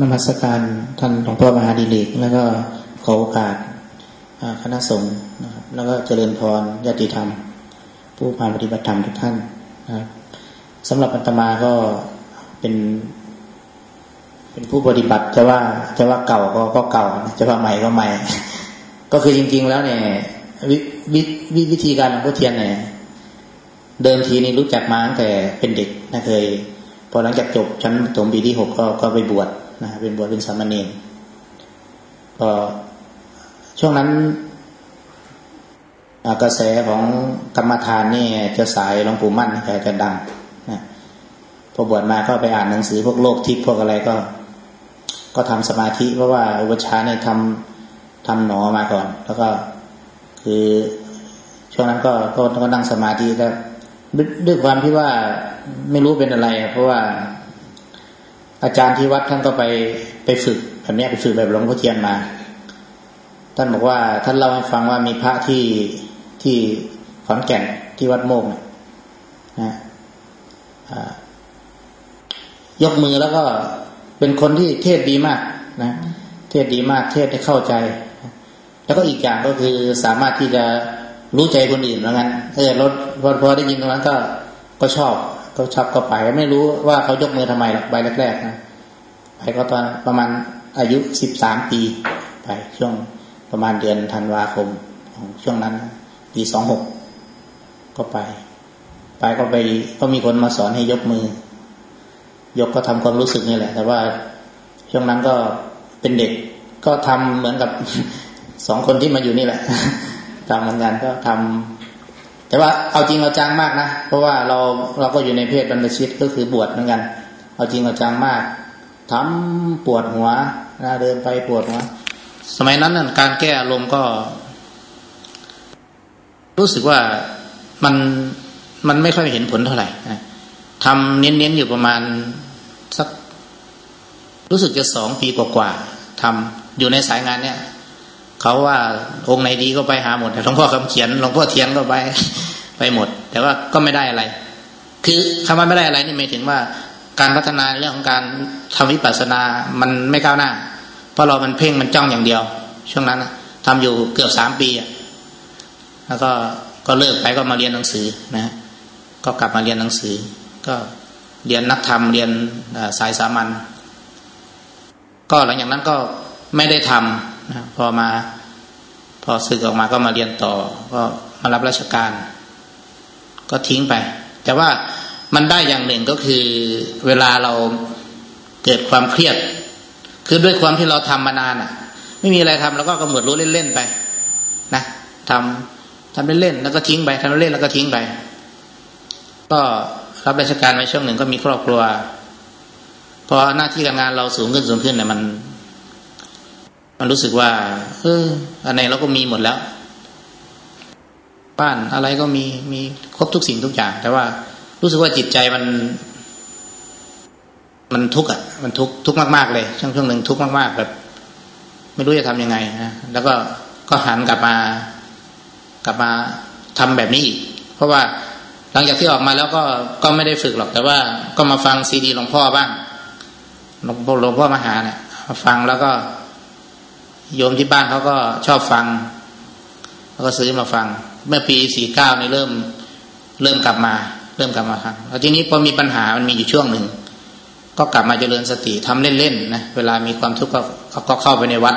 นมัสการท่านหลวงพ่อมหาดิเลกแล้วก็ขอโอกาสคณะสงฆ์นะครับ แล้วก็เจริญพรญาติธรรม ผู้ผ่านปฏิบัติธรรมทุกท่านนะครับสำหรับอัตมาก็เป็น เป็นผู้ปฏิบัติจะว่าจะว่าเก่าก็ก็เก่าจะว่าใหม่ก็ใหม่ ก็คือจริง ๆ แล้วเนี่ยวิวิววิธีการหลวงพ่อเทียนเนี่ยเดิมทีนี่รู้จักมาตั้งแต่เป็นเด็กนะเคยพอหลังจากจบชั้นตมปีที่หกก็ก็ไปบวช นะเป็นบวชเป็นสามเณรก็ช่วงนั้นกระแสของกรรมฐานนี่จะสายหลวงปู่มั่นแต่จะดังนะพอบวชมาก็ไปอ่านหนังสือพวกโลกทิพย์พวกอะไรก็ ก็ทำสมาธิเพราะว่าอุปชาเนี่ยทำทำหนอมาก่อน แล้วก็คือช่วงนั้นก็ก็ก็นั่งสมาธิแล้วด้วยความที่ว่าไม่รู้เป็นอะไร เพราะว่า อาจารย์ที่วัดท่านก็ไปไปฝึกแบบนี้ไปฝึกแบบหลวงพ่อเทียนมา ท่านบอกว่าท่านเล่าให้ฟังว่ามีพระที่ที่ขอนแก่นที่วัดโมกนะยกมือแล้วก็เป็นคนที่เทศดีมากนะ เทศดีมากเทศให้เข้าใจ แล้วก็อีกอย่างก็คือสามารถที่จะรู้ใจคนอื่นเหมือนกันเออรถพอได้ยินตรงนั้นก็ก็ชอบ ก็ชอบก็ไปไม่รู้ว่าเขายกมือทำไมหรอกใบแรกๆนะไปก็ตอนประมาณอายุสิบสามปีไปช่วงประมาณเดือนธันวาคมของช่วงนั้น ปีสองหกก็ไป ไปก็ไปก็มีคนมาสอนให้ยกมือ ยกก็ทำความรู้สึกนี่แหละ แต่ว่าช่วงนั้นก็เป็นเด็กก็ทำเหมือนกับสองคนที่มาอยู่นี่แหละทำเหมือนกันก็ทำ แต่ว่าเอาจริงเอาจังมากนะเพราะว่าเราเราก็อยู่ในเพศบรรพชิตก็คือบวชเหมือนกัน เอาจริงเอาจังมากทำปวดหัวนะเดินไปปวดหัวสมัยนั้นนการแก้อารมณ์ก็ รู้สึกว่ามันมันไม่ค่อยเห็นผลเท่าไหร่ทำเน้นๆอยู่ประมาณสัก รู้สึกจะสองปีกว่าๆทำอยู่ในสายงานเนี่ย เขาว่าองค์ไหนดีก็ไปหาหมดหลวงพ่อคำเขียนหลวงพ่อเทียนก็ไปไปหมด แต่ว่าก็ไม่ได้อะไร คือคำว่าไม่ได้อะไรนี่หมายถึงว่าการพัฒนาเรื่องของการทำวิปัสสนา มันไม่ก้าวหน้า เพราะเรามันเพ่งมันจ้องอย่างเดียว ช่วงนั้นทำอยู่เกือบสามปีแล้วก็ก็เลิกไปก็มาเรียนหนังสือนะ ก็กลับมาเรียนหนังสือ ก็เรียนนักธรรมเรียนสายสามัญก็หลังจากนั้นก็ไม่ได้ทำ นะพอมาพอศึกออกมาก็มาเรียนต่อ ก็มารับราชการ ก็ทิ้งไป แต่ว่ามันได้อย่างหนึ่งก็คือ เวลาเราเกิดความเครียด คือด้วยความที่เราทำมานานอะ ไม่มีอะไรทำแล้วก็กำหนดรู้เล่นๆไป นะทำทำเล่นๆแล้วก็ทิ้งไปทำเล่นๆแล้วก็ทิ้งไป ก็รับราชการไว้ช่วงหนึ่งก็มีครอบครัวพอหน้าที่การงานเราสูงขึ้นสูงขึ้นเนี่ยมัน มันรู้สึกว่า เอออะไรเราก็มีหมดแล้ว บ้านอะไรก็มีมีครบทุกสิ่งทุกอย่าง แต่ว่ารู้สึกว่าจิตใจมัน มันทุกข์อะ มันทุกข์ทุกข์มากๆเลย ช่วงช่วงหนึ่งทุกข์มากๆแบบ ไม่รู้จะทํำยังไงนะแล้วก็ก็หันกลับมา กลับมาทำแบบนี้อีกเพราะว่าหลังจากที่ออกมาแล้วก็ก็ไม่ได้ฝึกหรอก แต่ว่าก็มาฟังซีดีหลวงพ่อบ้างหลวงพ่อหลวงพ่อมาหาเนี่ยมาฟังแล้วก็ โยมที่บ้านเขาก็ชอบฟังแล้วก็ซื้อมาฟัง เมื่อปีสี่เก้านี่เริ่มเริ่มกลับมา เริ่มกลับมาฟังแล้วทีนี้พอมีปัญหามันมีอยู่ช่วงหนึ่งก็กลับมาเจริญสติทำเล่นๆนะเวลามีความทุกข์ก็ก็เข้าไปในวัด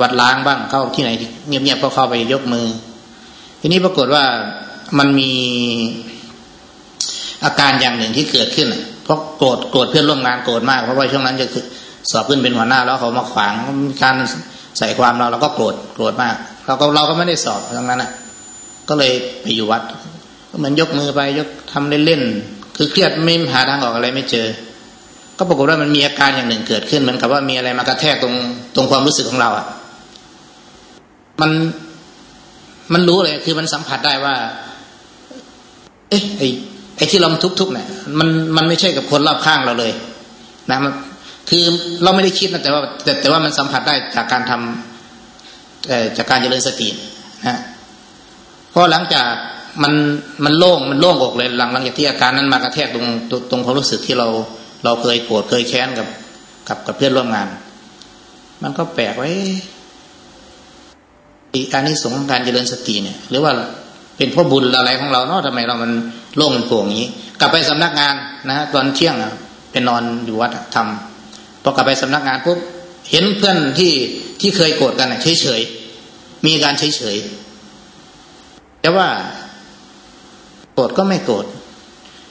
วัดล้างบ้างเข้าที่ไหนเงียบๆก็เข้าไปยกมือ ทีนี้ปรากฏว่ามันมีอาการอย่างหนึ่งที่เกิดขึ้นเพราะโกรธโกรธเพื่อนร่วมงานโกรธมากเพราะว่าช่วงนั้นจะสอบขึ้นเป็นหัวหน้าแล้วเขามาขวางการ ใส่ความเราเราก็โกรธโกรธมาก เราก็เราก็ไม่ได้สอบทั้งนั้นอะ ก็เลยไปอยู่วัดก็เหมือนยกมือไปยกทำเล่นๆคือเครียดไม่หาทางออกอะไรไม่เจอ ก็ปรากฏว่ามันมีอาการอย่างหนึ่งเกิดขึ้นเหมือนกับว่ามีอะไรมากระแทกตรงตรงความรู้สึกของเราอะ มันมันรู้เลยคือมันสัมผัสได้ว่า เอ๊ะไอ้ไอ้ที่เราทุกข์เนี่ยมันมันไม่ใช่กับคนรอบข้างเราเลย นะมัน คือเราไม่ได้คิดนะแต่ว่าแต่แต่ว่ามันสัมผัสได้จากการทำจากการเจริญสตินะเพราะหลังจากมันมันโล่งมันโล่งอกเลยหลังหลังจากที่อาการนั้นมากระแทกตรงตรงความรู้สึกที่เรา เราเคยโกรธเคยแค้นกับกับกับเพื่อนร่วมงาน มันก็แปลกไว้อีการนี้สงการเจริญสติเนี่ย หรือว่าเป็นพ่อบุญอะไรของเราเนาะทำไมเรามันโล่งมันโปร่งอย่างนี้ กลับไปสำนักงานนะตอนเที่ยงอะเป็นนอนอยู่วัดทำ พอกลับไปสำนักงานปุ๊บเห็นเพื่อนที่ที่เคยโกรธกันเฉยเฉยมีการเฉยเฉยแต่ว่าโกรธก็ไม่โกรธ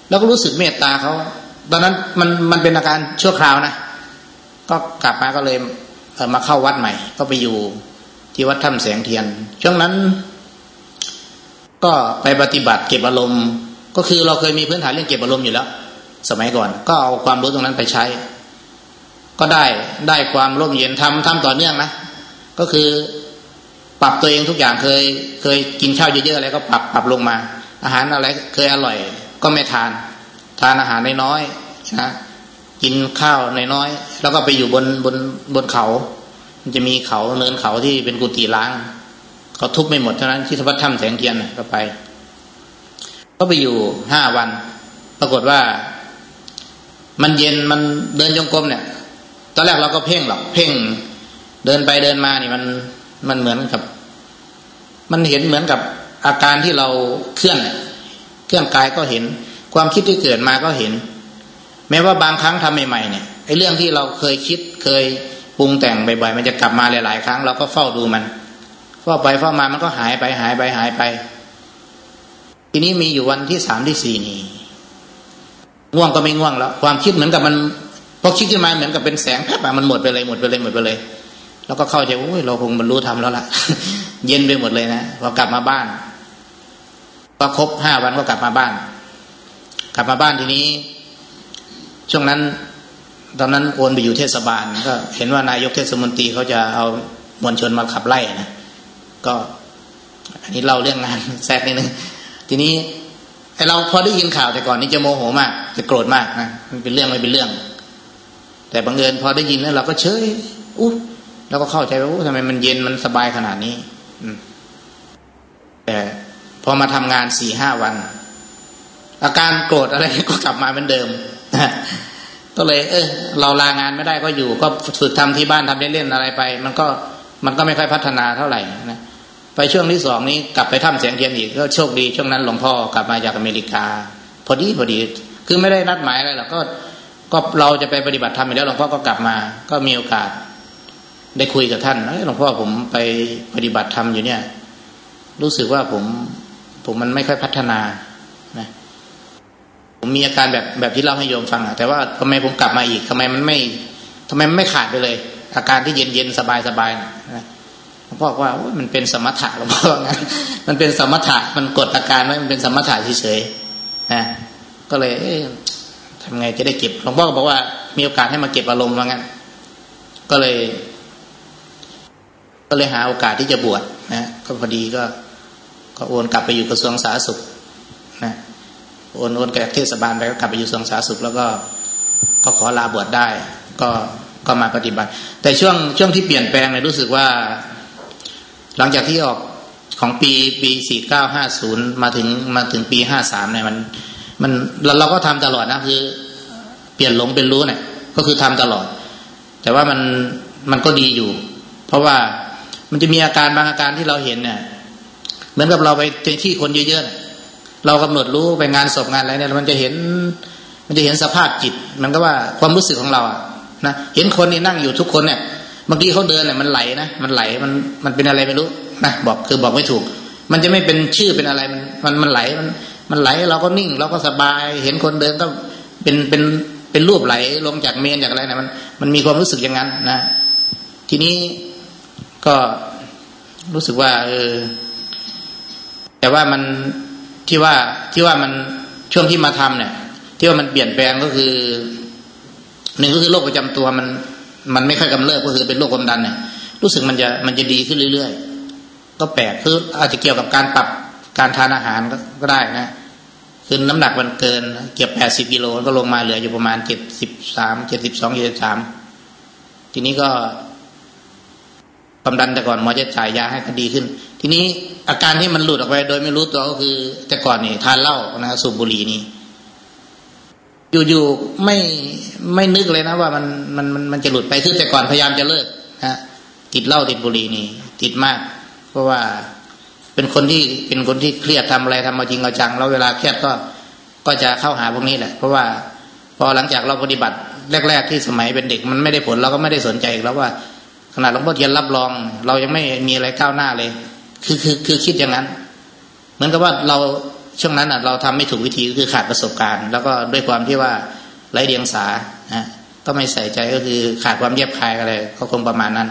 แล้วก็รู้สึกเมตตาเขาตอนนั้นมันมันเป็นอาการชั่วคราวนะก็กลับมาก็เลยมาเข้าวัดใหม่ ก็ไปอยู่ที่วัดถ้ำแสงเทียน ช่วงนั้น ก็ไปปฏิบัติเก็บอารมณ์ ก็คือเราเคยมีพื้นฐานเรื่องเก็บอารมณ์อยู่แล้ว สมัยก่อน ก็เอาความรู้ตรงนั้นไปใช้ ก็ได้ได้ความร่มเย็นทำทำต่อเนื่องนะก็คือปรับตัวเองทุกอย่างเคยเคยกินข้าวเยอะๆอะไรก็ปรับปรับลงมา อาหารอะไรเคยอร่อย ก็ไม่ทาน ทานอาหารน้อยๆนะกินข้าวน้อยๆแล้วก็ไปอยู่บนบนบนเขา มันจะมีเขาเนินเขาที่เป็นกุฏิล้างเขาทุบไม่หมดเท่านั้นที่ทวัดถ้ำแสงเทียนก็ไป ก็ไปอยู่ห้าวัน ปรากฏว่า มันเย็นมันเดินจงกรมเนี่ย อนแรกเราก็เพ่งหรอกเพ่ง เดินไปเดินมานี่มันมันเหมือนกับ มันเห็นเหมือนกับอาการที่เราเคลื่อน เคลื่อนกายก็เห็น ความคิดที่เกิดมาก็เห็น แม้ว่าบางครั้งทำใหม่ๆเนี่ยไอ้เรื่องที่เราเคยคิดเคยปรุงแต่งบ่อยๆมันจะกลับมาหลายๆครั้งเราก็เฝ้าดูมันเฝ้าไปเฝ้ามามันก็หายไปหายไปหายไป ทีนี้มีอยู่วันที่สามที่สี่นี่ง่วงก็ไม่ง่วงแล้ว ความคิดเหมือนกับมัน พอคิดขึ้นมาเหมือนกับเป็นแสงแป๊บมันหมดไปเลยหมดไปเลยหมดไปเลย แล้วก็เข้าใจว่าเราคงบรรลุธรรมแล้วล่ะ เย็นไปหมดเลยนะพอกลับมาบ้านก็ครบห้าวันก็กลับมาบ้าน กลับมาบ้านทีนี้ ช่วงนั้นตอนนั้นโอนไปอยู่เทศบาล ก็เห็นว่านายกเทศมนตรีเขาจะเอามวลชนมาขับไล่นะก็อันนี้เล่าเรื่องงานแทรกนิดนึงทีนี้ไอเราพอได้ยินข่าวแต่ก่อนนี้จะโมโหมาก จะโกรธมากนะมันเป็นเรื่องไม่เป็นเรื่อง แต่บังเอิญพอได้ยินแล้วเราก็เฉยอู้แล้วก็เข้าใจว่าทำไมมันเย็นมันสบายขนาดนี้แต่พอมาทำงานสี่ห้าวัน อาการโกรธอะไรก็กลับมาเหมือนเดิมก็เลย เออ เราลางานไม่ได้ก็อยู่ ก็ฝึกทำที่บ้านทำเล่นๆอะไรไป มันก็มันก็ไม่ค่อยพัฒนาเท่าไหร่นะไปช่วงที่สองนี้กลับไปถ้ำเสียงเทียนอีกก็โชคดีช่วงนั้นหลวงพ่อกลับมาจากอเมริกา พอดีพอดี คือไม่ได้นัดหมายอะไรหรอกก็ ก็เราจะไปปฏิบัติธรรมไปแล้วหลวงพ่อก็กลับมา ก็มีโอกาส ได้คุยกับท่านหลวงพ่อผมไปปฏิบัติธรรมอยู่เนี่ย รู้สึกว่าผมผมมันไม่ค่อยพัฒนานะผมมีอาการแบบแบบที่เล่าให้โยมฟังอะแต่ว่าทำไมผมกลับมาอีกทำไมมันไม่ทำไมมันไม่ขาดไปเลย อาการที่เย็นเย็นสบายสบายนะหลวงพ่อว่ามันเป็นสมถะหลวงพ่องั้นมันเป็นสมถะมันกดอาการไว้มันเป็นสมถะเฉยๆนะก็เลย ทำไงจะได้เก็บหลวงพ่อก็บอกว่ามีโอกาสให้มาเก็บอารมณ์ว่างั้น ก็เลย ก็เลยหาโอกาสที่จะบวชนะก็พอดีก็ก็โอนกลับไปอยู่กระทรวงสาธารณสุขนะโอนโอนจากเทศบาลไปก็กลับไปอยู่กระทรวงสาธารณสุข แล้วก็ก็ขอลาบวชได้ ก็ก็มาปฏิบัติ แต่ช่วงช่วงที่เปลี่ยนแปลงเนี่ยรู้สึกว่า หลังจากที่ออกของปีปีสี่เก้าห้าศูนย์มาถึงมาถึงปีห้าสามเนี่ยมัน มันเราเราก็ทำตลอดนะคือเปลี่ยนหลงเป็นรู้เนี่ยก็คือทำตลอด แต่ว่ามันมันก็ดีอยู่ เพราะว่ามันจะมีอาการบางอาการที่เราเห็นเนี่ยเหมือนกับเราไปเจอที่คนเยอะๆเรากำหนดรู้ไปงานศพงานอะไรเนี่ยมันจะเห็น มันจะเห็นสภาพจิต มันก็ว่าความรู้สึกของเราอะนะเห็นคนนี่นั่งอยู่ทุกคนเนี่ยบางทีเขาเดินเนี่ยมันไหลนะมันไหลมันมันเป็นอะไรไม่รู้นะบอกคือบอกไม่ถูก มันจะไม่เป็นชื่อเป็นอะไรมันมันมันไหลมัน มันไหลเราก็นิ่งเราก็สบาย เห็นคนเดินก็เป็นเป็นเป็นรูปไหลลงจากเมนจากอะไรนะมันมันมีความรู้สึกอย่างนั้นนะ ทีนี้ก็รู้สึกว่าเออแต่ว่ามันที่ว่าที่ว่ามันช่วงที่มาทำเนี่ย ที่ว่ามันเปลี่ยนแปลงก็คือหนึ่งก็คือโรคประจำตัวมัน มันไม่ค่อยกำเริบก็คือเป็นโรคความดันเนี่ย รู้สึกมันจะมันจะดีขึ้นเรื่อยๆ ก็แปลกคืออาจจะเกี่ยวกับการปรับการทานอาหารก็ได้นะ คือน้ำหนักมันเกิน เกือบแปดสิบกิโลก็ลงมาเหลืออยู่ประมาณเจ็ดสิบสามเจ็ดสิบสองเจ็ดสิบสามทีนี้ก็ความดันแต่ก่อนหมอจะจ่ายยาให้คดีขึ้น ทีนี้อาการที่มันหลุดออกไปโดยไม่รู้ตัวก็คือ แต่ก่อนนี่ทานเหล้านะสูบบุหรี่นี่อยู่ๆไม่ไม่นึกเลยนะว่ามันมันมันมันจะหลุดไปคือแต่ก่อนพยายามจะเลิกนะติดเหล้าติดบุหรี่นี่ ติดมาก เพราะว่า เป็นคนที่เป็นคนที่เครียดทำอะไรทำมาจริงเอาจัง แล้วเวลาเครียดก็ก็จะเข้าหาพวกนี้แหละ เพราะว่าพอหลังจากเราปฏิบัติแรก ๆ ที่สมัยเป็นเด็กมันไม่ได้ผลเราก็ไม่ได้สนใจแล้วว่าขนาดหลวงพ่อเทียนรับรอง เรายังไม่มีอะไรก้าวหน้าเลย คือคือคือคิดอย่างนั้น เหมือนกับว่าเราช่วงนั้นอะเราทำไม่ถูกวิธีคือขาดประสบการณ์ แล้วก็ด้วยความที่ว่าไร้เดียงสานะก็ไม่ใส่ใจก็คือขาดความเยียบคายอะไรก็คงประมาณนั้น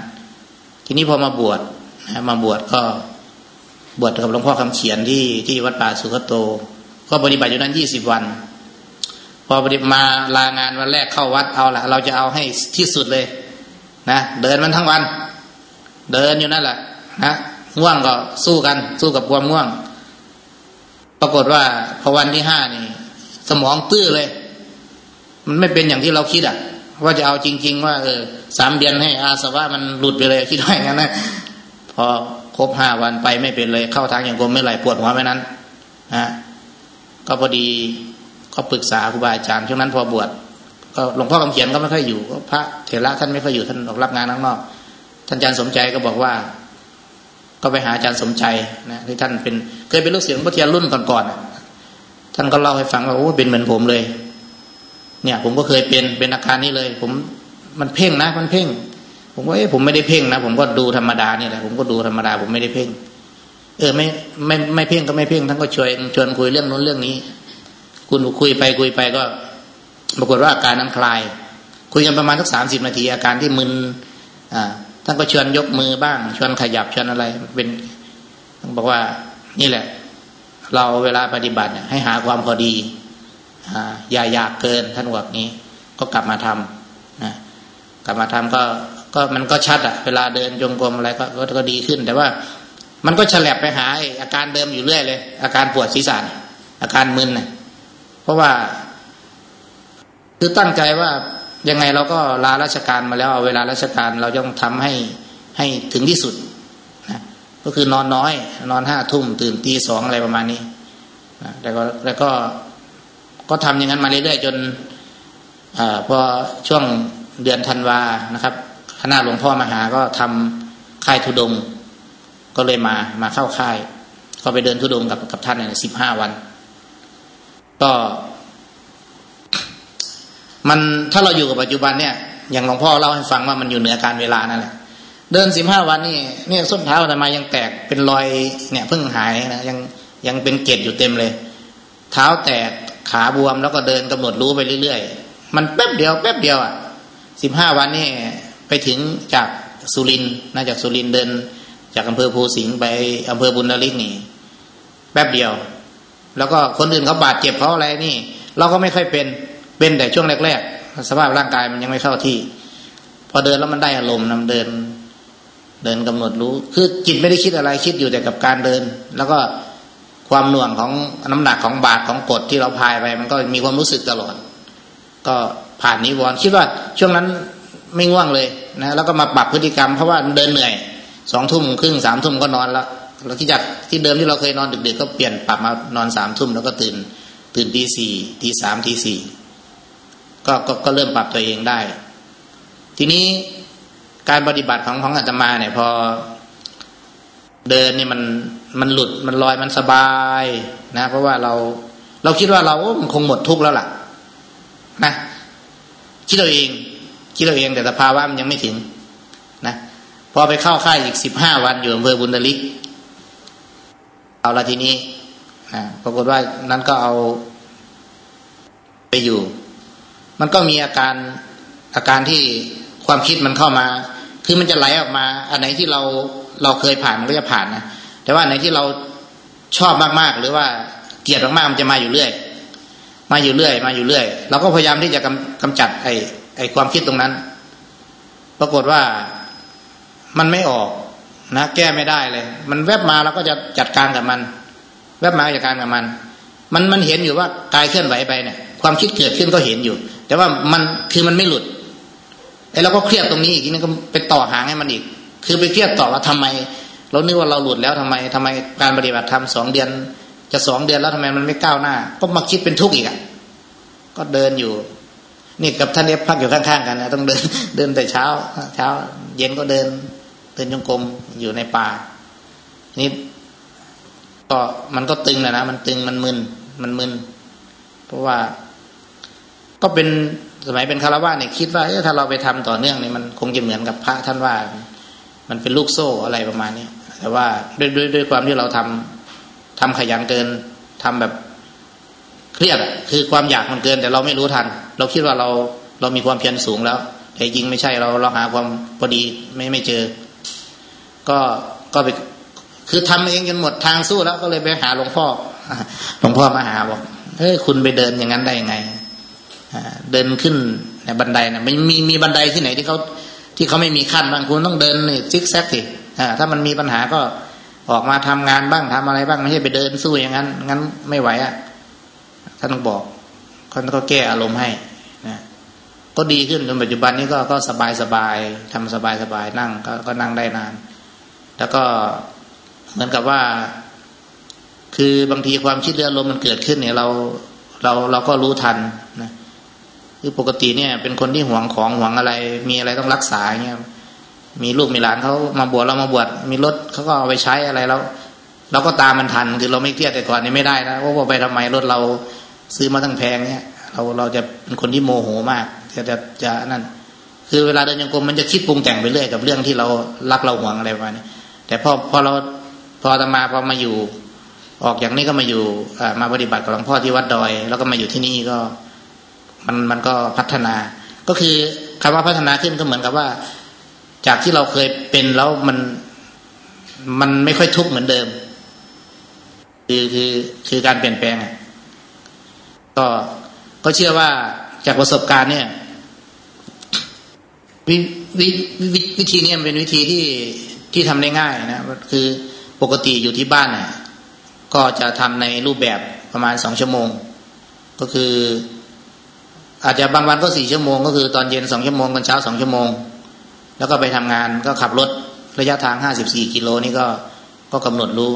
ทีนี้พอมาบวชมาบวชก็ บวชกับหลวงพ่อคำเขียนที่ที่วัดป่าสุขโต ก็ปฏิบัติอยู่นั้นยี่สิบวัน พอปฏิมาลางานวันแรกเข้าวัดเอาละเราจะเอาให้ที่สุดเลย นะเดินมันทั้งวัน เดินอยู่นั่นแหละนะง่วงก็สู้กัน สู้กับความง่วง ปรากฏว่าพอวันที่ห้านี่ สมองตื้อเลย มันไม่เป็นอย่างที่เราคิดอะว่าจะเอาจริง ๆ ว่าเออสามเดือนให้อาสวะมันหลุดไปเลยคิดว่าอย่างนั้นนะพอ ครบห้าวันไปไม่เป็นเลย เข้าทางอย่างกลมไม่ไหลปวดหัวไม่นั้นนะก็พอดีก็ปรึกษาครูบาอาจารย์ช่วงนั้นพอบวชก็หลวงพ่อคำเขียนก็ไม่ค่อยอยู่ก็พระเถระท่านไม่ค่อยอยู่ท่านออกรับงานข้างนอกท่านอาจารย์สมใจก็บอกว่า ก็ไปหาอาจารย์สมใจนะที่ท่านเป็นเคยเป็นลูกศิษย์หลวงพ่อเทียนรุ่นก่อนๆท่านก็เล่าให้ฟังว่าโอ้เป็นเหมือนผมเลย เนี่ย ผมก็เคยเป็นเป็นอาการนี้เลย ผมมันเพ่งนะมันเพ่ง ผมก็เอ๊ะผมไม่ได้เพ่งนะผมก็ดูธรรมดาเนี่ยแหละผมก็ดูธรรมดาผมไม่ได้เพ่ง เออไม่ไม่ไม่เพ่งก็ไม่เพ่งท่านก็ชวนชวนคุยเรื่องนู้นเรื่องนี้ คุณคุยไปคุยไปก็ ปรากฏว่าอาการนั้นคลาย คุยกันประมาณสักสามสิบนาที อาการที่มึนอ่าท่านก็ชวนยกมือบ้างชวนขยับชวนอะไร เป็นบอกว่านี่แหละ เราเวลาปฏิบัติให้หาความพอดีอ่าอย่าอยากเกินท่านบอกนี้ ก็กลับมาทำนะกลับมาทำก็ ก็มันก็ชัดอะเวลาเดินจงกรมอะไรก็ก็ดีขึ้น แต่ว่ามันก็ฉลับไปหาอาการเดิมอยู่เรื่อยเลย อาการปวดศีรษะอาการมึนเนะเพราะว่าคือตั้งใจว่ายังไงเราก็ลาราชการมาแล้วเวลาราชการเราต้องทำให้ให้ถึงที่สุดนะก็คือนอนน้อย นอนห้าทุ่มตื่นตีสองอะไรประมาณนี้นะแต่ก็แล้วก็ก็ทำอย่างนั้นมาเรื่อยๆจนอพอช่วงเดือนธันวานะครับ คณะหลวงพ่อมาหาก็ทำค่ายทุดง ก็เลยมามาเข้าค่าย ก็ไปเดินทุดงกับกับท่านเนี่ยสิบห้าวัน ก็มันถ้าเราอยู่กับปัจจุบันเนี่ย อย่างหลวงพ่อเล่าให้ฟังว่ามันอยู่เหนือการเวลานั่นแหละเดินสิบห้าวันนี่เนี่ยส้นเท้าทำไมยังแตกเป็นรอยเนี่ยเพิ่งหายนะยังยังเป็นเกล็ดอยู่เต็มเลย เท้าแตกขาบวมแล้วก็เดินกำหนดรู้ไปเรื่อยๆ มันแป๊บเดียวแป๊บเดียวอะสิบห้าวันนี่ ไปถึงจากสุรินนะจากสุรินเดิน จากอำเภอภูสิงห์ไปอำเภอบุญนริกนี่แป๊บเดียว แล้วก็คนอื่นเขาบาดเจ็บเขาอะไรนี่ เราก็ไม่ค่อยเป็นเป็นแต่ช่วงแรกๆสภาพร่างกายมันยังไม่เข้าที่ พอเดินแล้วมันได้อารมณ์นำเดิน เดินกำหนดรู้ คือจิตไม่ได้คิดอะไรคิดอยู่แต่กับการเดิน แล้วก็ความหน่วงของน้ำหนักของบาดของกดที่เราพายไป มันก็มีความรู้สึกตลอด ก็ผ่านนิวรณ์คิดว่าช่วงนั้น ไม่ง่วงเลยนะแล้วก็มาปรับพฤติกรรมเพราะว่าเดินเหนื่อยสองทุ่มครึ่งสามทุ่มก็นอนแล้วเราที่จากที่เดิมที่เราเคยนอนดึกๆก็เปลี่ยนปรับมานอนสามทุ่มแล้วก็ตื่น ตื่นตีสี่ตีสามตีสี่ก็ก็ก็เริ่มปรับตัวเองได้ ทีนี้การปฏิบัติของของอาตมาเนี่ยพอเดินนี่มันมันหลุดมันลอยมันสบายนะ เพราะว่าเราเราคิดว่าเราคงหมดทุกข์แล้วล่ะนะคิดเราเอง คิดเราเองแต่สภาวะมันยังไม่ถึงนะพอไปเข้าค่ายอีกสิบห้าวันอยู่อำเภอบุญดลิกเอาละทีนี้นะปรากฏว่านั้นก็เอาไปอยู่ มันก็มีอาการอาการที่ความคิดมันเข้ามา คือมันจะไหลออกมา อันไหนที่เราเราเคยผ่านมันก็จะผ่านนะแต่ว่าอันไหนที่เราชอบมากๆ หรือว่าเกลียดมากๆมันจะมาอยู่เรื่อย มาอยู่เรื่อย มาอยู่เรื่อยเราก็พยายามที่จะกำกำจัดไอ้ ไอ้ความคิดตรงนั้น ปรากฏว่ามันไม่ออกนะแก้ไม่ได้เลย มันแวบมาเราก็จะจัดการกับมัน แวบมาจัดการกับมัน มันมันเห็นอยู่ว่ากายเคลื่อนไหวไปเนี่ย ความคิดเกิดขึ้นก็เห็นอยู่ แต่ว่ามันคือมันไม่หลุดไอ้เราก็เครียดตรงนี้อีกนี่ก็ไปต่อหางให้มันอีก คือไปเครียดต่อว่าทำไม เรานึกว่าเราหลุดแล้วทำไมทำไมการปฏิบัติธรรมสองเดือน จะสองเดือนแล้วทำไมมันไม่ก้าวหน้า ก็มาคิดเป็นทุกข์อีกอะก็เดินอยู่ นี่กับท่านเอฟพักอยู่ข้างๆกันนะต้องเดินเดินแต่เช้า เช้า เย็นก็เดินเดินจงกรมอยู่ในป่า นี่ก็มันก็ตึงนะนะมันตึงมันมึนมันมึนเพราะว่า ก็เป็นสมัยเป็นคารวะเนี่ยคิดว่าถ้าเราไปทำต่อเนื่องเนี่ยมันคงจะเหมือนกับพระท่านว่า มันเป็นลูกโซ่อะไรประมาณนี้แต่ว่าด้วยด้วยด้วยความที่เราทำทำขยันเกินทำแบบ เครียดคือความอยากมันเกิน แต่เราไม่รู้ทัน เราคิดว่าเราเรามีความเพียรสูงแล้ว แต่จริงไม่ใช่เราเราหาความพอดีไม่ไม่เจอ ก็ก็ไปคือทำเองจนหมดทางสู้แล้วก็เลยไปหาหลวงพ่อหลวงพ่อมาหาบอกเฮ้ยคุณไปเดินอย่างนั้นได้ยังไงเดินขึ้นในบันไดนะมันมีมีบันไดที่ไหนที่เขาที่เขาไม่มีขั้นบางคุณต้องเดินซิกแซกสิถ้ามันมีปัญหาก็ออกมาทำงานบ้างทำอะไรบ้างไม่ใช่ไปเดินสู้อย่างนั้นงั้นไม่ไหวอะ ท่านต้องบอกท่านก็แก้อารมณ์ให้นะก็ดีขึ้นจนปัจจุบันนี้ก็ก็สบายสบายทำสบายสบายนั่งก็ก็นั่งได้นาน แล้วก็เหมือนกับว่า คือบางทีความคิดเรื่องลมมันเกิดขึ้นเนี่ย เราเราเราก็รู้ทันนะคือปกติเนี่ย เป็นคนที่หวงของหวงอะไร มีอะไรต้องรักษาเงี้ยมีลูกมีหลานเขามาบวชเรามาบวชมีรถเขาก็เอาไปใช้อะไรแล้วเราก็ตามมันทันคือเราไม่เครียดแต่ก่อนนี่ไม่ได้นะว่าไปทำไมรถเรา ซื้อมาตั้งแพงเนี่ย เราเราจะเป็นคนที่โมโหมากจะจะจะนั่น คือเวลาเดินยังกรมมันจะคิดปรุงแต่งไปเรื่อยกับเรื่องที่เรารักเราหวงอะไรประมาณนี้แต่พอพอเราพอตมาพอมาอยู่ ออกอย่างนี้ก็มาอยู่มาปฏิบัติกับหลวงพ่อที่วัดดอย แล้วก็มาอยู่ที่นี่ก็ มันมันก็พัฒนา ก็คือคำว่าพัฒนาขึ้นก็เหมือนกับว่า จากที่เราเคยเป็นแล้วมันมันไม่ค่อยทุกข์เหมือนเดิม คือคือคือการเปลี่ยนแปลง ก็ก็เชื่อว่าจากประสบการณ์เนี่ยววววิธีนี้เป็นวิธีที่ที่ทำได้ง่ายนะคือปกติอยู่ที่บ้านเนี่ยก็จะทำในรูปแบบประมาณสองชั่วโมง ก็คือ อาจจะบางวันก็สี่ชั่วโมง ก็คือตอนเย็นสองชั่วโมงตอนเช้าสองชั่วโมง แล้วก็ไปทำงานก็ขับรถระยะทางห้าสิบสี่กิโลนี่ก็ก็กำหนดรู้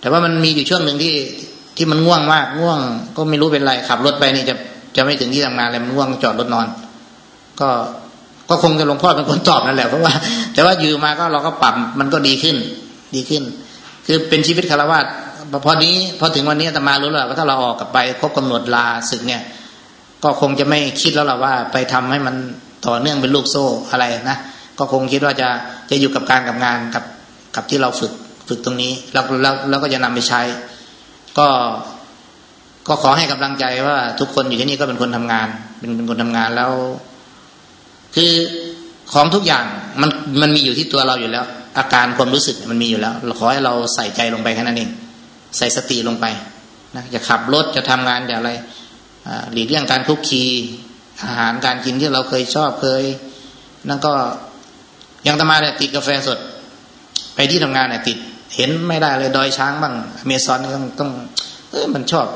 แต่ว่ามันมีอยู่ช่วงหนึ่งที่ ที่มันง่วงมากง่วง ก็ไม่รู้เป็นไรขับรถไปนี่จะจะไม่ถึงที่ทำงานเลยมันง่วงจอดรถนอน ก็ก็คงจะหลวงพ่อเป็นคนตอบนั่นแหละเพราะว่า แต่ว่าอยู่มาก็เราก็ปรับมันก็ดีขึ้น ดีขึ้น คือเป็นชีวิตคารวะพอนี้พอถึงวันนี้ตมารู้แล้วว่าถ้าเราออกกลับไปครบกำหนดลาศึกเนี่ย ก็คงจะไม่คิดแล้วล่ะว่า ไปทำให้มันต่อเนื่องเป็นลูกโซ่อะไรนะก็คงคิดว่าจะจะอยู่กับการกับงานกับกับที่เราฝึกฝึกตรงนี้แล้วแล้วแล้วก็จะนำไปใช้ ก็ก็ขอให้กำลังใจว่า ทุกคนอยู่ที่นี่ก็เป็นคนทำงาน เป็นเป็นคนทำงานแล้ว คือของทุกอย่างมันมันมีอยู่ที่ตัวเราอยู่แล้ว อาการความรู้สึกมันมีอยู่แล้วเราขอให้เราใส่ใจลงไปแค่นั้นเอง ใส่สติลงไปนะจะขับรถจะทำงานจะอะไรหลีกเลี่ยงการคุกคีอาหารการกินที่เราเคยชอบเคย นั่นก็ยังตมาเนี่ยติดกาแฟสด ไปที่ทำงานเนี่ยติด เห็นไม่ได้เลยดอยช้างบ้างเมซอนต้องต้องเออมันชอบ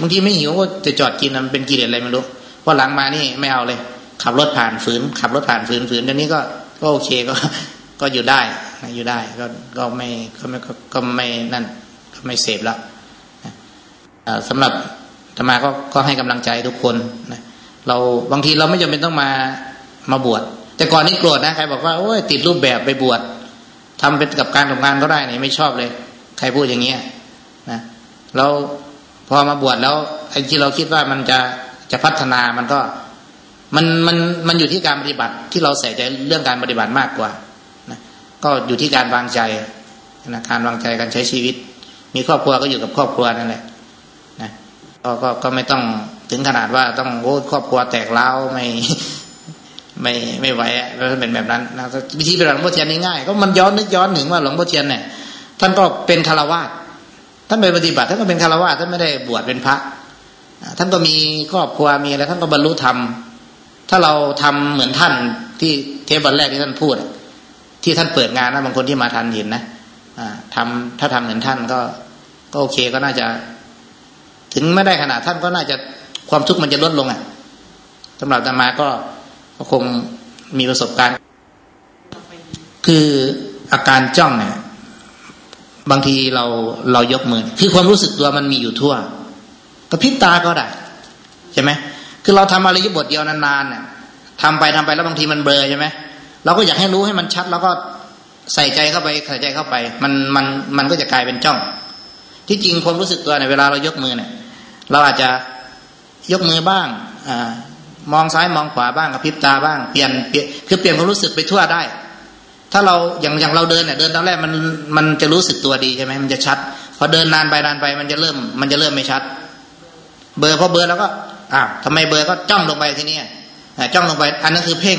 บางทีไม่หิวก็จะจอดกินมันเป็นกิเลสอะไรไม่รู้พอหลังมานี่ไม่เอาเลย ขับรถผ่านฝืน ขับรถผ่านฝืนฝืนเดี๋ยวนี้ก็ก็โอเคก็ก็อยู่ได้อยู่ได้ก็ก็ไม่ก็ไม่ก็ไม่นั่นก็ไม่เสพแล้วสำหรับธรรมาก็ก็ให้กำลังใจทุกคนนะเราบางทีเราไม่จำเป็นต้องมามาบวช แต่ก่อนนี้โกรธนะใครบอกว่าโอ้ยติดรูปแบบไปบวช ทำเป็นกับการทำงานก็ได้นี่ไม่ชอบเลย ใครพูดอย่างเงี้ยนะเราพอมาบวชแล้วไอ้ที่เราคิดว่ามันจะจะพัฒนามันก็มันมันมันอยู่ที่การปฏิบัติที่เราใส่ใจเรื่องการปฏิบัติมากกว่านะก็อยู่ที่การวางใจนะการวางใจการใช้ชีวิต มีครอบครัวก็อยู่กับครอบครัวนั่นแหละนะก็ก็ก็ไม่ต้องถึงขนาดว่าต้องโอ้ครอบครัวแตกเล้าไม่ ไม่ไม่ไหวแล้วเป็นแบบนั้นนะวิธีปฏิบัติหลวงพ่อเทียนง่ายก็มันย้อนนึกย้อนถึงว่าหลวงพ่อเทียนเนี่ยท่านก็เป็นคารวาสท่านไปปฏิบัติท่านก็เป็นคารวาสท่านไม่ได้บวชเป็นพระท่านก็มีครอบครัวมีอะไรท่านก็บรรลุธรรมถ้าเราทำเหมือนท่านที่เทปวันแรกที่ท่านพูด ที่ท่านเปิดงานนะบางคนที่มาทันเห็นนะทำถ้าทำเหมือนท่านก็ ก็โอเคก็น่าจะ ถึงไม่ได้ขนาดท่านก็น่าจะความทุกข์มันจะลดลงอะสำหรับธรรมาก็ คงมีประสบการณ์ คืออาการจ้องเนี่ย บางทีเราเรายกมือ คือความรู้สึกตัวมันมีอยู่ทั่วกระพริบตาก็ได้ใช่ไหมคือเราทำอะไรยุบทเดียวนานๆเนี่ยทำไปทำไปแล้วบางทีมันเบลอใช่ไหมเราก็อยากให้รู้ให้มันชัด แล้วก็ใส่ใจเข้าไปใส่ใจเข้าไป มันมันมันก็จะกลายเป็นจ้อง ที่จริงความรู้สึกตัวเนี่ยเวลาเรายกมือเนี่ย เราอาจจะยกมือบ้าง อ่า มองซ้ายมองขวาบ้างกระพริบตาบ้างเปลี่ยนเปลี่ยนคือเปลี่ยนความรู้สึกไปทั่วได้ ถ้าเราอย่างอย่างเราเดินเนี่ยเดินตอนแรกมันมันจะรู้สึกตัวดีใช่ไหมมันจะชัด พอเดินนานไปนานไปมันจะเริ่ม มันจะเริ่มไม่ชัด เบอร์พอเบอร์แล้วก็อ้าวทำไมเบอร์ก็จ้องลงไปทีนี้จ้องลงไป อันนั้นคือเพ่ง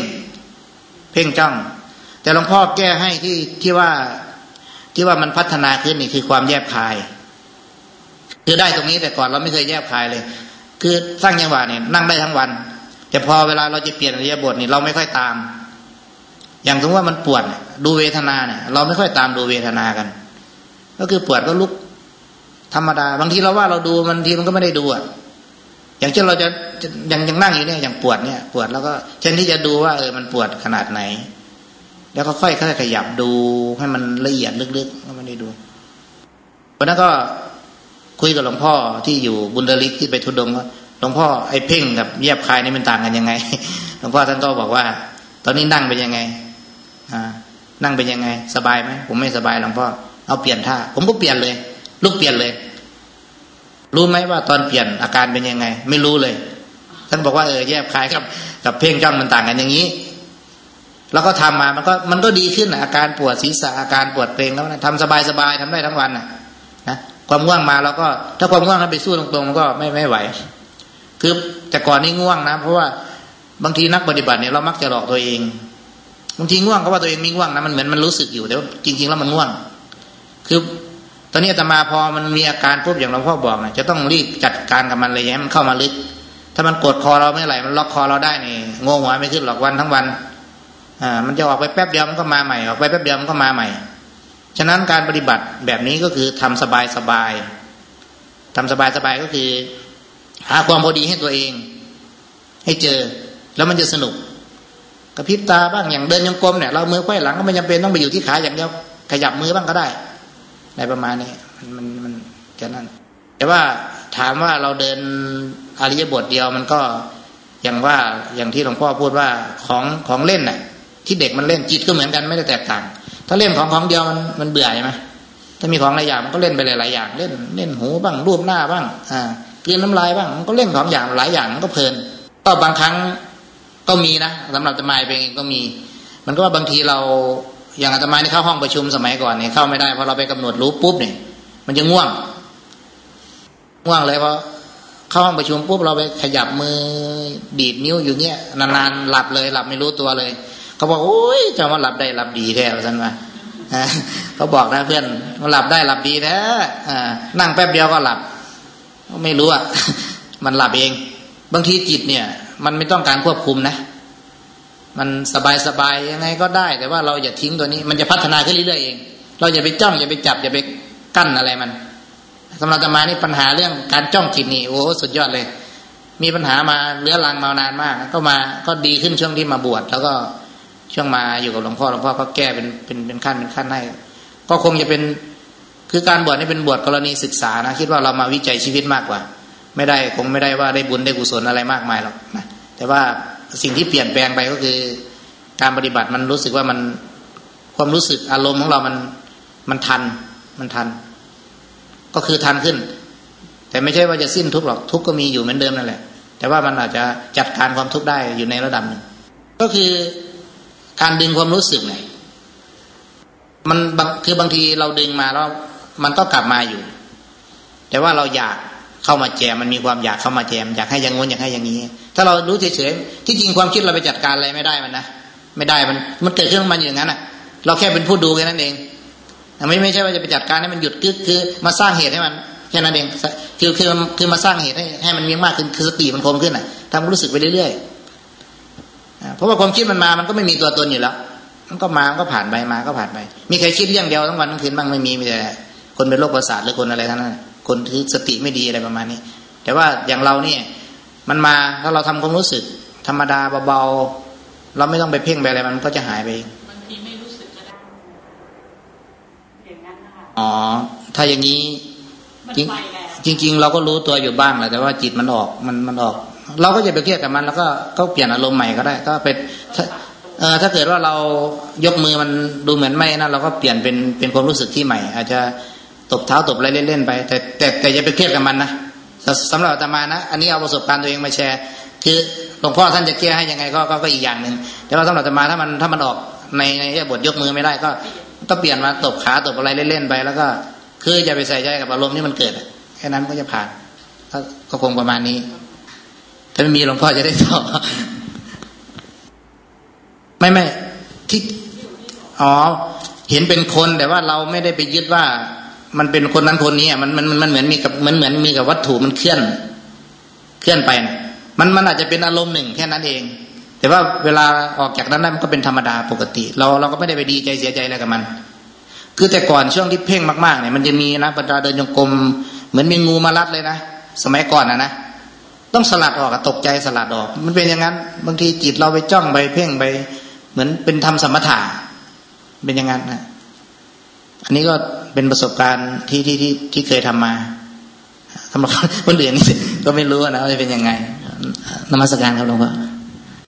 เพ่งจ้อง แต่หลวงพ่อแก้ให้ที่ที่ว่าที่ว่ามันพัฒนาขึ้นนี่คือความแยบคาย คือได้ตรงนี้แต่ก่อนเราไม่เคยแยบคายเลย คือสร้างยังหวะเนี่ยนั่งได้ทั้งวัน แต่พอเวลาเราจะเปลี่ยนอริยบทนี่เราไม่ค่อยตาม อย่างสมมติว่ามันปวดดูเวทนาเนี่ย เราไม่ค่อยตามดูเวทนากัน ก็คือปวดก็ลุก ธรรมดา บางทีเราว่าเราดูบางทีมันก็ไม่ได้ดูอะอย่างเช่นเราจะยังยังนั่งอยู่เนี่ยอย่างปวดเนี่ย ปวดแล้วก็เช่นที่จะดูว่าเออมันปวดขนาดไหน แล้วก็ค่อยค่อยขยับดูให้มันละเอียดลึกๆก็ไม่ได้ดูวันนั้นก็คุยกับหลวงพ่อที่อยู่บุญเดลิกที่ไปทุดงว่า หลวงพ่อไอ้เพ่งกับแยบคายนี่มันต่างกันยังไงหลวงพ่อท่านก็บอกว่า ตอนนี้นั่งเป็นยังไงอ่านั่งเป็นยังไง สบายไหมผมไม่สบายหลวงพ่อเอาเปลี่ยนท่า ผมก็เปลี่ยนเลย ลุกเปลี่ยนเลย รู้ไหมว่าตอนเปลี่ยนอาการเป็นยังไง ไม่รู้เลย ท่านบอกว่าเออแยบคายกับ กับเพ่งจ้องมันต่างกันอย่างนี้ แล้วก็ทำมามันก็มันก็ดีขึ้นอาการปวดศีรษะอาการปวดเพลงแล้วนะทำสบายสบายทำได้ทั้งวันนะนะความง่วงมาเราก็ ถ้าความง่วงเราไปสู้ตรงๆมันก็ไม่ไม่ไหว คือแต่ก่อนนี่ง่วงนะ เพราะว่าบางทีนักปฏิบัติเนี่ยเรามักจะหลอกตัวเองบางทีง่วงก็ว่าตัวเองมีง่วงนะมันเหมือนมันรู้สึกอยู่แต่ว่าจริง ๆ แล้วมันง่วง คือตอนนี้อาตมาพอมันมีอาการปุ๊บอย่างหลวงพ่อบอกนะจะต้องรีบจัดการกับมันเลยให้มันเข้ามาลึก ถ้ามันกดคอเราไม่ไหลมันล็อกคอเราได้นี่งงหัวไม่ขึ้นหรอกวันทั้งวันอ่ามันจะออกไปแป๊บเดียวมันก็มาใหม่ออกไปแป๊บเดียวมันก็มาใหม่ ฉะนั้นการปฏิบัติแบบนี้ก็คือทำสบายสบายทำสบายสบายก็คือ หาความพอดีให้ตัวเอง ให้เจอ แล้วมันจะสนุกกระพริบตาบ้างอย่างเดินยังกลมเนี่ยเรามือไขว้หลังก็ไม่จำเป็นต้องไปอยู่ที่ขาอย่างเดียวขยับมือบ้างก็ได้ในประมาณนี้มันมันมันจะนั่นแต่ว่าถามว่าเราเดินอริยบทเดียวมันก็อย่างว่าอย่างที่หลวงพ่อพูดว่าของของเล่นน่ะ ที่เด็กมันเล่นจิตก็เหมือนกันไม่ได้แตกต่าง ถ้าเล่นของของเดียวมันมันเบื่อใช่ไหมถ้ามีของหลายอย่างมันก็เล่นไปหลายอย่าง เล่นเล่นหูบ้างรูปหน้าบ้าง อ่า กินน้ำลายบ้างมันก็เล่นของอย่างหลายอย่างมันก็เพลิน ก็บางครั้งก็มีนะสำหรับตมายเองก็มี มันก็ว่าบางทีเราอย่างอาตมานี่เข้าห้องประชุมสมัยก่อนเนี่ยเข้าไม่ได้พอเราไปกำหนดรู้ปุ๊บเนี่ยมันจะง่วง ง่วงเลยเพราะเข้าห้องประชุมปุ๊บเราไปขยับมือดีดนิ้วอยู่เงี้ยนานๆหลับเลยหลับไม่รู้ตัวเลยเขาบอกโอ้ยจะมาหลับได้หลับดีแท้ท่านว่าเขาบอกนะเพื่อนมาหลับได้หลับดีแท้นั่งแป๊บเดียวก็หลับ ไม่รู้อะมันหลับเอง บางทีจิตเนี่ย มันไม่ต้องการควบคุมนะ มันสบายสบายยังไงก็ได้ แต่ว่าเราอย่าทิ้งตัวนี้ มันจะพัฒนาขึ้นเรื่อยๆเอง เราอย่าไปจ้องอย่าไปจับอย่าไปกั้นอะไรมันสำหรับตมานี่ปัญหาเรื่องการจ้องจิตนี่โอ้สุดยอดเลย มีปัญหามาเลื้อรังมานานมาก ก็มาก็ดีขึ้นช่วงที่มาบวชแล้วก็ช่วงมาอยู่กับหลวงพ่อหลวงพ่อก็แก้เป็นเป็นเป็นขั้นเป็นขั้นให้ก็คงจะเป็น คือการบวชนี่เป็นบวชกรณีศึกษานะคิดว่าเรามาวิจัยชีวิตมากกว่า ไม่ได้คงไม่ได้ว่าได้บุญได้กุศลอะไรมากมายหรอกนะแต่ว่าสิ่งที่เปลี่ยนแปลงไปก็คือ การปฏิบัติมันรู้สึกว่ามันความรู้สึกอารมณ์ของเรามันมันทันมันทัน ก็คือทันขึ้น แต่ไม่ใช่ว่าจะสิ้นทุกข์หรอกทุกข์ก็มีอยู่เหมือนเดิมนั่นแหละ แต่ว่ามันอาจจะจัดการความทุกข์ได้อยู่ในระดับหนึ่งก็คือการดึงความรู้สึกเนี่ยมันคือบางทีเราดึงมาแล้ว มันก็กลับมาอยู่ แต่ว่าเราอยากเข้ามาแจมมันมีความอยากเข้ามาแจม อยากให้อย่างงู้นอยากให้อย่างนี้ ถ้าเรารู้เฉยๆที่จริงความคิดเราไปจัดการอะไรไม่ได้มันนะไม่ได้มัน มันเกิดขึ้นมันอย่างนั้นอะ เราแค่เป็นผู้ดูแค่นั้นเองไม่ไม่ใช่ว่าจะไปจัดการให้มันหยุดคือคือมาสร้างเหตุให้มันแค่นั้นเองคือคือคือมาสร้างเหตุให้ให้มันมีมากขึ้นคือสติมันคมขึ้นอะทำรู้สึกไปเรื่อยๆเพราะว่าความคิดมันมามันก็ไม่มีตัวตนอยู่แล้วมันก็มาก็ผ่านไปมาก็ผ่านไป มีใครคิดเรื่องเดียวทั้งวันทั้งคืนบ้างไม่มีมีแต่ คนเป็นโรคประสาทหรือคนอะไรทั้งนั้นคนที่สติไม่ดีอะไรประมาณนี้ แต่ว่าอย่างเราเนี่ย มันมาถ้าเราทำความรู้สึก ธรรมดาเบาๆเราไม่ต้องไปเพ่งไปอะไรมันก็จะหายไปเองบางทีไม่รู้สึกก็ได้อย่างนั้นนะคะอ๋อถ้าอย่างนี้จริงจริง ๆ เราก็รู้ตัวอยู่บ้างแหละแต่ว่าจิตมันออกมันมันออก เราก็อย่าไปเครียดกับมัน แล้วก็ก็เปลี่ยนอารมณ์ใหม่ก็ได้ ก็เป็นถ้าเออถ้าเกิดว่าเรายกมือมันดูเหมือนไม่นะเราก็เปลี่ยนเป็นเป็นความรู้สึกที่ใหม่ อาจจะ ตบเท้าตบอะไรเล่นๆไป แต่แต่แต่อย่าไปเครียดกับมันนะสำหรับอาตมานะ อันนี้เอาประสบการณ์ตัวเองมาแชร์ คือหลวงพ่อท่านจะแก้ให้ยังไงก็ก็อีกอย่างหนึ่งแต่ว่าสำหรับอาตมาถ้ามันถ้ามันออกในในบทยกมือไม่ได้ก็ก็เปลี่ยนมาตบขาตบอะไรเล่นๆไป แล้วก็คืออย่าไปใส่ใจกับอารมณ์ที่มันเกิดแค่นั้นก็จะผ่านก็คงประมาณนี้ ถ้าไม่มีหลวงพ่อจะได้ตอบไม่ไม่ที่อ๋อเห็นเป็นคนแต่ว่าเราไม่ได้ไปยึดว่า มันเป็นคนนั้นคนนี้มันมันมันเหมือนมีกับมันเหมือนมีกับวัตถุมันเคลื่อน เคลื่อนไปนะมันมันอาจจะเป็นอารมณ์หนึ่งแค่นั้นเอง แต่ว่าเวลาออกจากนั้นได้มันก็เป็นธรรมดาปกติ เราเราก็ไม่ได้ไปดีใจเสียใจอะไรกับมัน คือแต่ก่อนช่วงที่เพ่งมากๆเนี่ยมันจะมีนะบรรดาเดินจงกรมเหมือนมีงูมารัดเลยนะสมัยก่อนนะนะต้องสลัดออกตกใจสลัดออก มันเป็นอย่างนั้น บางทีจิตเราไปจ้องไปเพ่งไป เหมือนเป็นทำสมถะเป็นอย่างนั้นนะอันนี้ก็ เป็นประสบการณ์ที่ที่ที่ที่เคยทำมาสำหรับคนอื่นนี่ก็ไม่รู้นะว่าจะเป็นยังไงนมัสการครับหลวงพ่อ